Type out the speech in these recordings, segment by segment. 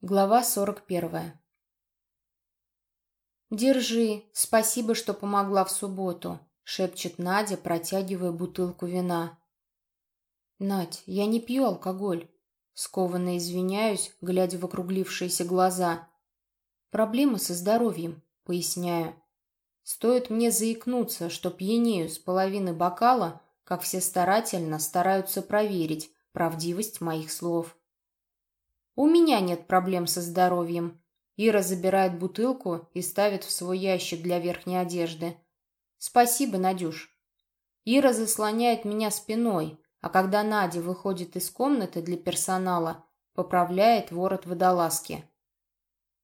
Глава сорок первая. «Держи, спасибо, что помогла в субботу», — шепчет Надя, протягивая бутылку вина. «Надь, я не пью алкоголь», — скованно извиняюсь, глядя в округлившиеся глаза. «Проблемы со здоровьем», — поясняю. Стоит мне заикнуться, что пьянею с половины бокала, как все старательно стараются проверить правдивость моих слов. У меня нет проблем со здоровьем. Ира забирает бутылку и ставит в свой ящик для верхней одежды. Спасибо, Надюш. Ира заслоняет меня спиной, а когда Надя выходит из комнаты для персонала, поправляет ворот водолазки.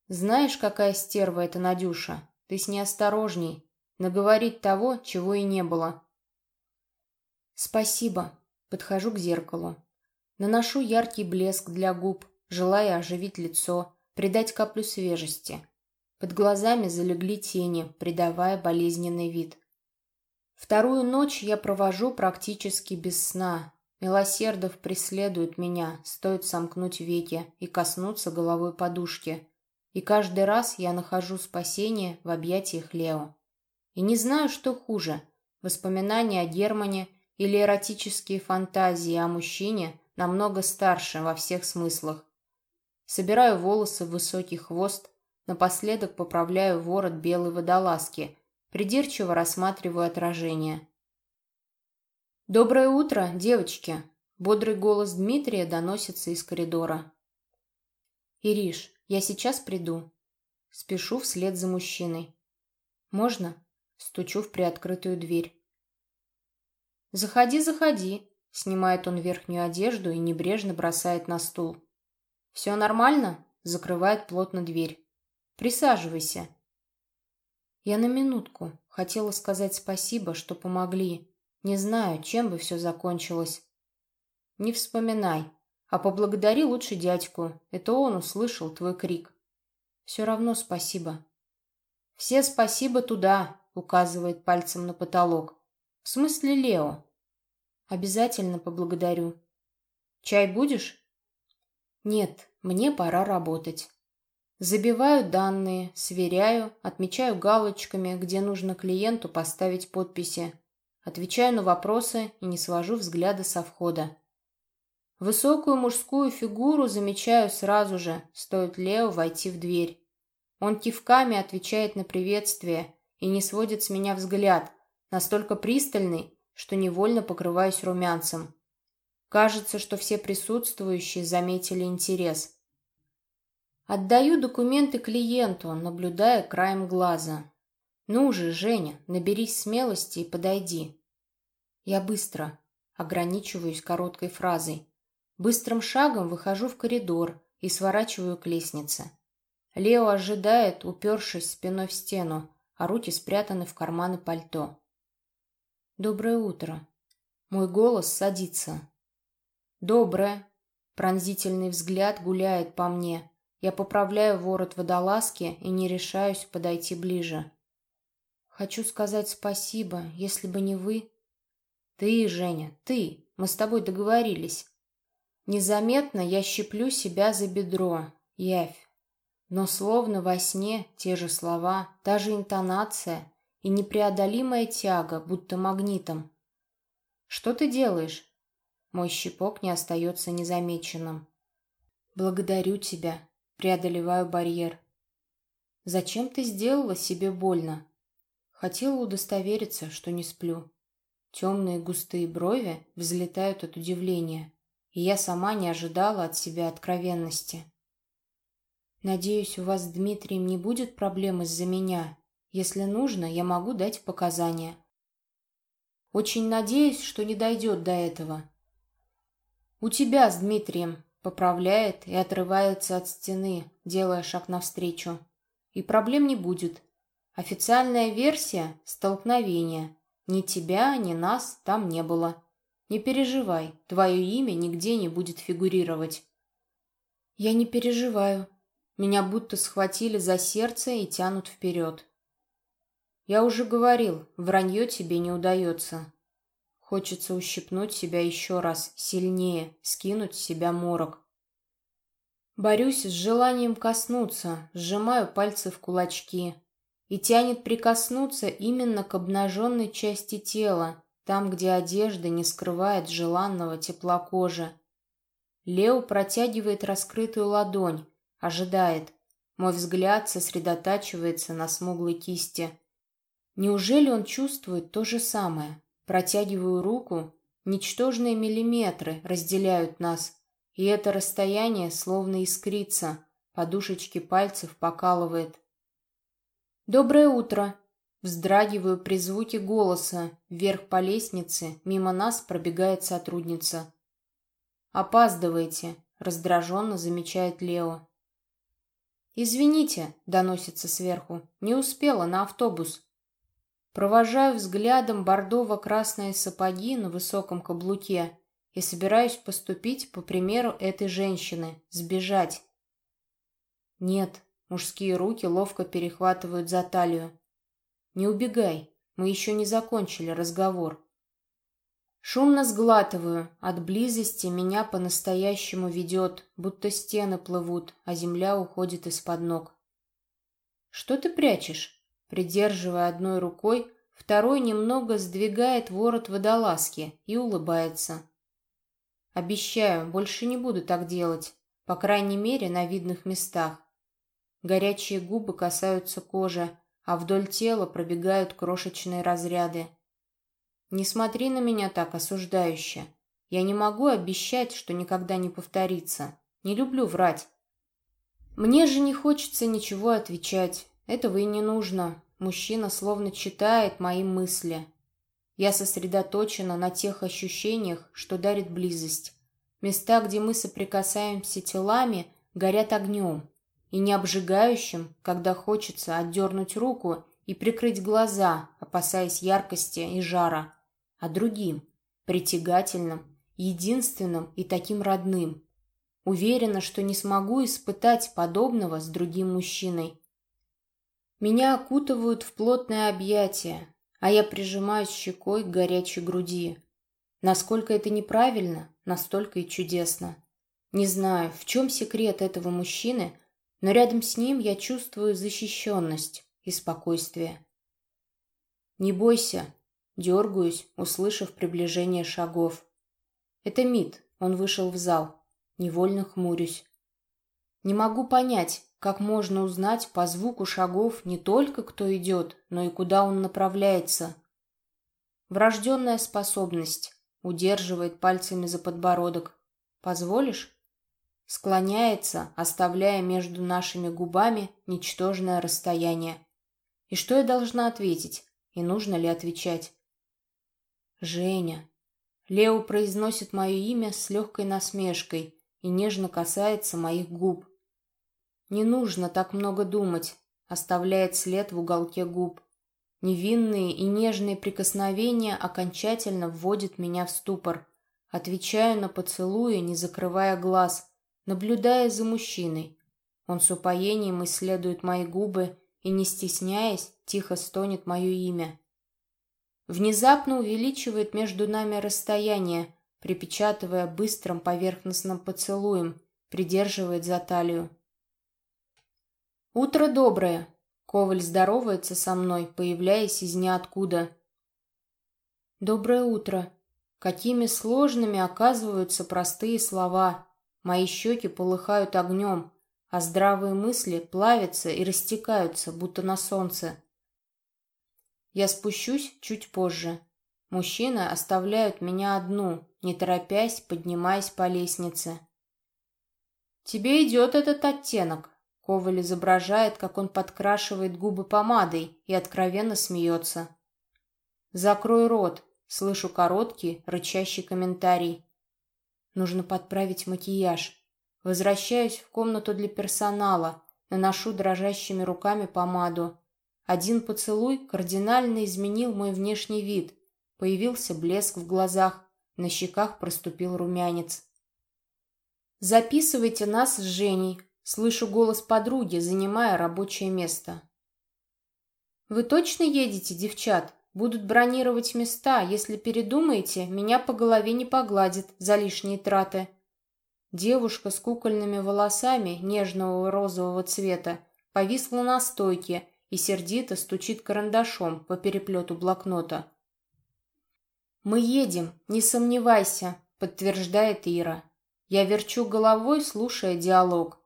Знаешь, какая стерва эта Надюша? Ты с ней осторожней. Наговорить того, чего и не было. Спасибо. Подхожу к зеркалу. Наношу яркий блеск для губ, желая оживить лицо, придать каплю свежести. Под глазами залегли тени, придавая болезненный вид. Вторую ночь я провожу практически без сна. Милосердов преследует меня, стоит сомкнуть веки и коснуться головой подушки. И каждый раз я нахожу спасение в объятиях Лео. И не знаю, что хуже – воспоминания о Германе или эротические фантазии о мужчине, намного старше во всех смыслах, Собираю волосы в высокий хвост, напоследок поправляю ворот белой водолазки, придирчиво рассматриваю отражение. «Доброе утро, девочки!» Бодрый голос Дмитрия доносится из коридора. «Ириш, я сейчас приду». Спешу вслед за мужчиной. «Можно?» Стучу в приоткрытую дверь. «Заходи, заходи», — снимает он верхнюю одежду и небрежно бросает на стул. «Все нормально?» — закрывает плотно дверь. «Присаживайся». Я на минутку хотела сказать спасибо, что помогли. Не знаю, чем бы все закончилось. Не вспоминай, а поблагодари лучше дядьку. Это он услышал твой крик. Все равно спасибо. Все спасибо туда, указывает пальцем на потолок. В смысле Лео? Обязательно поблагодарю. Чай будешь? Нет, мне пора работать. Забиваю данные, сверяю, отмечаю галочками, где нужно клиенту поставить подписи. Отвечаю на вопросы и не свожу взгляда со входа. Высокую мужскую фигуру замечаю сразу же, стоит Лео войти в дверь. Он кивками отвечает на приветствие и не сводит с меня взгляд, настолько пристальный, что невольно покрываюсь румянцем. Кажется, что все присутствующие заметили интерес. Отдаю документы клиенту, наблюдая краем глаза. «Ну же, Женя, наберись смелости и подойди». Я быстро, ограничиваюсь короткой фразой. Быстрым шагом выхожу в коридор и сворачиваю к лестнице. Лео ожидает, упершись спиной в стену, а руки спрятаны в карманы пальто. «Доброе утро». Мой голос садится, «Доброе». Пронзительный взгляд гуляет по мне. Я поправляю ворот водолазки и не решаюсь подойти ближе. Хочу сказать спасибо, если бы не вы. Ты, Женя, ты. Мы с тобой договорились. Незаметно я щиплю себя за бедро. Явь. Но словно во сне те же слова, та же интонация и непреодолимая тяга, будто магнитом. «Что ты делаешь?» Мой щипок не остается незамеченным. «Благодарю тебя», — преодолеваю барьер. «Зачем ты сделала себе больно?» Хотела удостовериться, что не сплю. Темные густые брови взлетают от удивления, и я сама не ожидала от себя откровенности. «Надеюсь, у вас с Дмитрием не будет проблем из-за меня. Если нужно, я могу дать показания». «Очень надеюсь, что не дойдет до этого», «У тебя с Дмитрием», — поправляет и отрывается от стены, делая шаг навстречу. «И проблем не будет. Официальная версия — столкновение. Ни тебя, ни нас там не было. Не переживай, твое имя нигде не будет фигурировать». «Я не переживаю. Меня будто схватили за сердце и тянут вперед». «Я уже говорил, вранье тебе не удается. Хочется ущипнуть себя еще раз, сильнее, скинуть с себя морок. Борюсь с желанием коснуться, сжимаю пальцы в кулачки. И тянет прикоснуться именно к обнаженной части тела, там, где одежда не скрывает желанного тепла кожи. Лео протягивает раскрытую ладонь, ожидает. Мой взгляд сосредотачивается на смуглой кисти. Неужели он чувствует то же самое? Протягиваю руку, ничтожные миллиметры разделяют нас, и это расстояние словно искрится, подушечки пальцев покалывает. «Доброе утро!» Вздрагиваю при звуке голоса. Вверх по лестнице, мимо нас пробегает сотрудница. «Опаздываете», — раздраженно замечает Лео. «Извините», — доносится сверху, — «не успела на автобус». Провожаю взглядом бордово-красные сапоги на высоком каблуке и собираюсь поступить по примеру этой женщины, сбежать. Нет, мужские руки ловко перехватывают за талию. Не убегай, мы еще не закончили разговор. Шумно сглатываю, от близости меня по-настоящему ведет, будто стены плывут, а земля уходит из-под ног. Что ты прячешь? Придерживая одной рукой, второй немного сдвигает ворот водолазки и улыбается. Обещаю, больше не буду так делать, по крайней мере, на видных местах. Горячие губы касаются кожи, а вдоль тела пробегают крошечные разряды. Не смотри на меня так осуждающе. Я не могу обещать, что никогда не повторится. Не люблю врать. Мне же не хочется ничего отвечать. Этого и не нужно. Мужчина словно читает мои мысли. Я сосредоточена на тех ощущениях, что дарит близость. Места, где мы соприкасаемся телами, горят огнем. И не обжигающим, когда хочется отдернуть руку и прикрыть глаза, опасаясь яркости и жара, а другим, притягательным, единственным и таким родным. Уверена, что не смогу испытать подобного с другим мужчиной. Меня окутывают в плотное объятие, а я прижимаюсь щекой к горячей груди. Насколько это неправильно, настолько и чудесно. Не знаю, в чем секрет этого мужчины, но рядом с ним я чувствую защищенность и спокойствие. «Не бойся», — дергаюсь, услышав приближение шагов. «Это Мид, он вышел в зал. Невольно хмурюсь. Не могу понять, как можно узнать по звуку шагов не только кто идет, но и куда он направляется? Врожденная способность. Удерживает пальцами за подбородок. Позволишь? Склоняется, оставляя между нашими губами ничтожное расстояние. И что я должна ответить? И нужно ли отвечать? Женя. Лео произносит мое имя с легкой насмешкой и нежно касается моих губ. Не нужно так много думать, оставляет след в уголке губ. Невинные и нежные прикосновения окончательно вводят меня в ступор. Отвечаю на поцелуи, не закрывая глаз, наблюдая за мужчиной. Он с упоением исследует мои губы и, не стесняясь, тихо стонет мое имя. Внезапно увеличивает между нами расстояние, припечатывая быстрым поверхностным поцелуем, придерживает за талию. «Утро доброе!» Коваль здоровается со мной, появляясь из ниоткуда. «Доброе утро!» Какими сложными оказываются простые слова. Мои щеки полыхают огнем, а здравые мысли плавятся и растекаются, будто на солнце. Я спущусь чуть позже. Мужчины оставляют меня одну, не торопясь, поднимаясь по лестнице. «Тебе идет этот оттенок», Коваль изображает, как он подкрашивает губы помадой и откровенно смеется. «Закрой рот», — слышу короткий, рычащий комментарий. Нужно подправить макияж. Возвращаюсь в комнату для персонала, наношу дрожащими руками помаду. Один поцелуй кардинально изменил мой внешний вид. Появился блеск в глазах, на щеках проступил румянец. «Записывайте нас с Женей», Слышу голос подруги, занимая рабочее место. «Вы точно едете, девчат? Будут бронировать места. Если передумаете, меня по голове не погладит за лишние траты». Девушка с кукольными волосами нежного розового цвета повисла на стойке и сердито стучит карандашом по переплету блокнота. «Мы едем, не сомневайся», — подтверждает Ира. Я верчу головой, слушая диалог.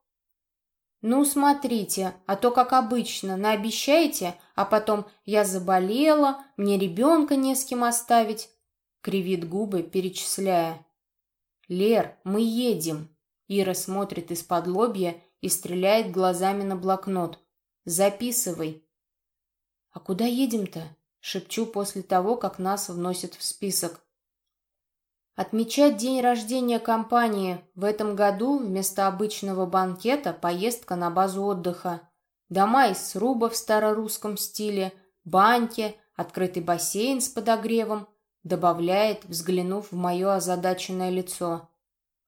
«Ну, смотрите, а то, как обычно, наобещаете, а потом «я заболела», «мне ребенка не с кем оставить», — кривит губы, перечисляя. «Лер, мы едем!» Ира смотрит из-под лобья и стреляет глазами на блокнот. «Записывай!» «А куда едем-то?» — шепчу после того, как нас вносят в список. Отмечать день рождения компании в этом году вместо обычного банкета поездка на базу отдыха. Дома из сруба в старорусском стиле, баньки, открытый бассейн с подогревом, добавляет, взглянув в мое озадаченное лицо.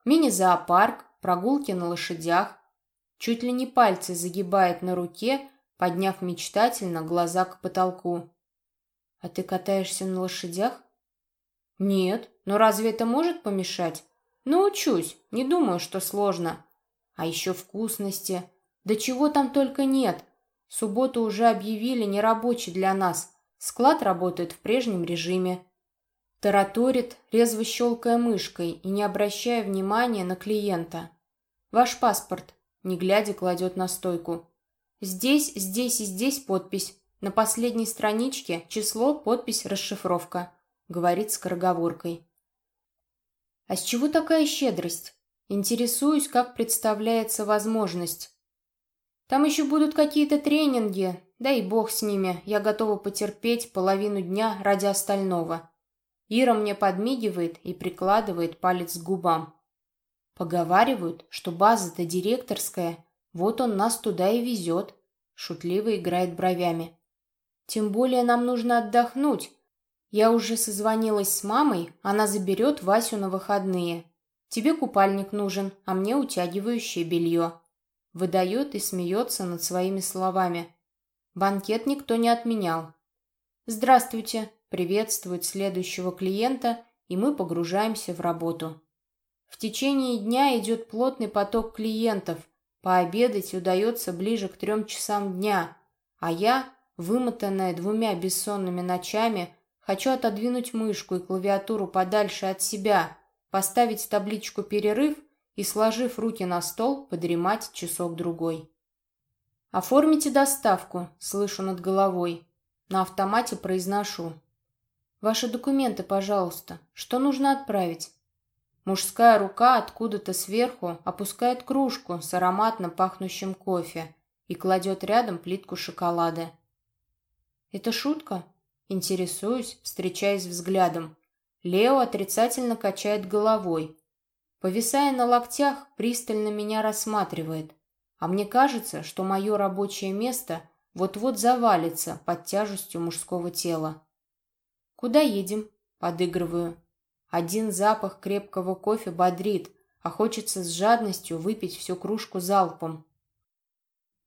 Мини-зоопарк, прогулки на лошадях. Чуть ли не пальцы загибает на руке, подняв мечтательно глаза к потолку. «А ты катаешься на лошадях?» «Нет, но разве это может помешать?» «Научусь, не думаю, что сложно. А еще вкусности. Да чего там только нет. Субботу уже объявили нерабочий для нас. Склад работает в прежнем режиме». Тараторит, резво щелкая мышкой и не обращая внимания на клиента. «Ваш паспорт», не глядя, кладет на стойку. «Здесь, здесь и здесь подпись. На последней страничке число, подпись, расшифровка» говорит скороговоркой. А с чего такая щедрость? Интересуюсь, как представляется возможность. Там еще будут какие-то тренинги, да и бог с ними, я готова потерпеть половину дня ради остального. Ира мне подмигивает и прикладывает палец к губам. Поговаривают, что база-то директорская, вот он нас туда и везет. Шутливо играет бровями. Тем более нам нужно отдохнуть, я уже созвонилась с мамой, она заберет Васю на выходные. Тебе купальник нужен, а мне утягивающее белье. Выдает и смеется над своими словами. Банкет никто не отменял. «Здравствуйте», приветствует следующего клиента, и мы погружаемся в работу. В течение дня идет плотный поток клиентов. Пообедать удается ближе к трем часам дня, а я, вымотанная двумя бессонными ночами, Хочу отодвинуть мышку и клавиатуру подальше от себя, поставить табличку «Перерыв» и, сложив руки на стол, подремать часок-другой. «Оформите доставку», — слышу над головой. На автомате произношу. «Ваши документы, пожалуйста. Что нужно отправить?» Мужская рука откуда-то сверху опускает кружку с ароматно пахнущим кофе и кладет рядом плитку шоколада. «Это шутка?» Интересуюсь, встречаясь взглядом. Лео отрицательно качает головой. Повисая на локтях, пристально меня рассматривает. А мне кажется, что мое рабочее место вот-вот завалится под тяжестью мужского тела. «Куда едем?» – подыгрываю. Один запах крепкого кофе бодрит, а хочется с жадностью выпить всю кружку залпом.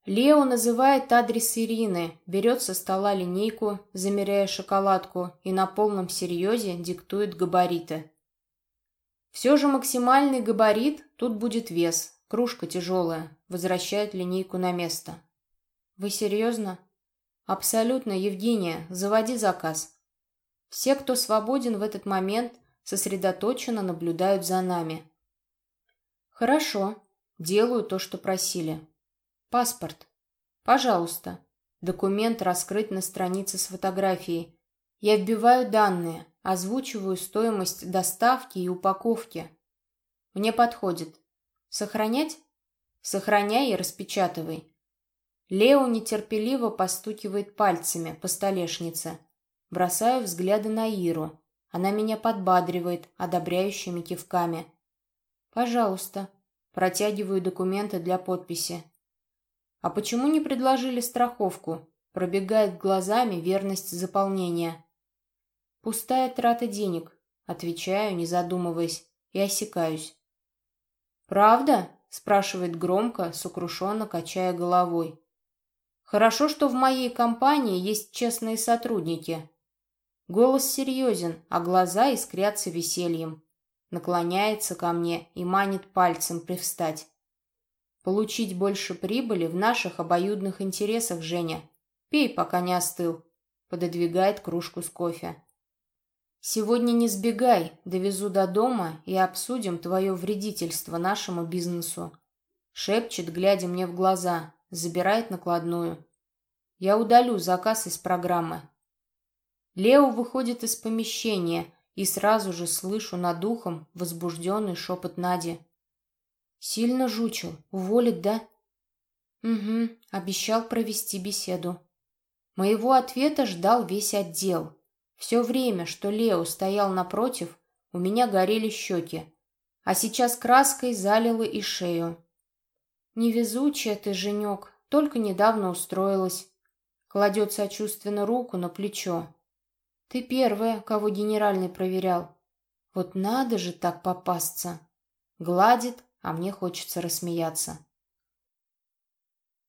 Лео называет адрес Ирины, берет со стола линейку, замеряя шоколадку, и на полном серьезе диктует габариты. Все же максимальный габарит, тут будет вес, кружка тяжелая, возвращает линейку на место. Вы серьезно? Абсолютно, Евгения, заводи заказ. Все, кто свободен в этот момент, сосредоточенно наблюдают за нами. Хорошо, делаю то, что просили. Паспорт. Пожалуйста. Документ раскрыт на странице с фотографией. Я вбиваю данные, озвучиваю стоимость доставки и упаковки. Мне подходит. Сохранять? Сохраняй и распечатывай. Лео нетерпеливо постукивает пальцами по столешнице. Бросаю взгляды на Иру. Она меня подбадривает одобряющими кивками. «Пожалуйста». Протягиваю документы для подписи. «А почему не предложили страховку?» Пробегает глазами верность заполнения. «Пустая трата денег», — отвечаю, не задумываясь, и осекаюсь. «Правда?» — спрашивает громко, сокрушенно качая головой. «Хорошо, что в моей компании есть честные сотрудники». Голос серьезен, а глаза искрятся весельем. наклоняется ко мне и манит пальцем привстать. Получить больше прибыли в наших обоюдных интересах, Женя. Пей, пока не остыл. Пододвигает кружку с кофе. Сегодня не сбегай, довезу до дома и обсудим твое вредительство нашему бизнесу. Шепчет, глядя мне в глаза, забирает накладную. Я удалю заказ из программы. Лео выходит из помещения, и сразу же слышу над ухом возбужденный шепот Нади. «Сильно жучил. Уволит, да?» «Угу. Обещал провести беседу». Моего ответа ждал весь отдел. Все время, что Лео стоял напротив, у меня горели щеки, а сейчас краской залило и шею. «Невезучая ты, Женек, только недавно устроилась». Кладет сочувственно руку на плечо. «Ты первая, кого генеральный проверял. Вот надо же так попасться!» Гладит, а мне хочется рассмеяться.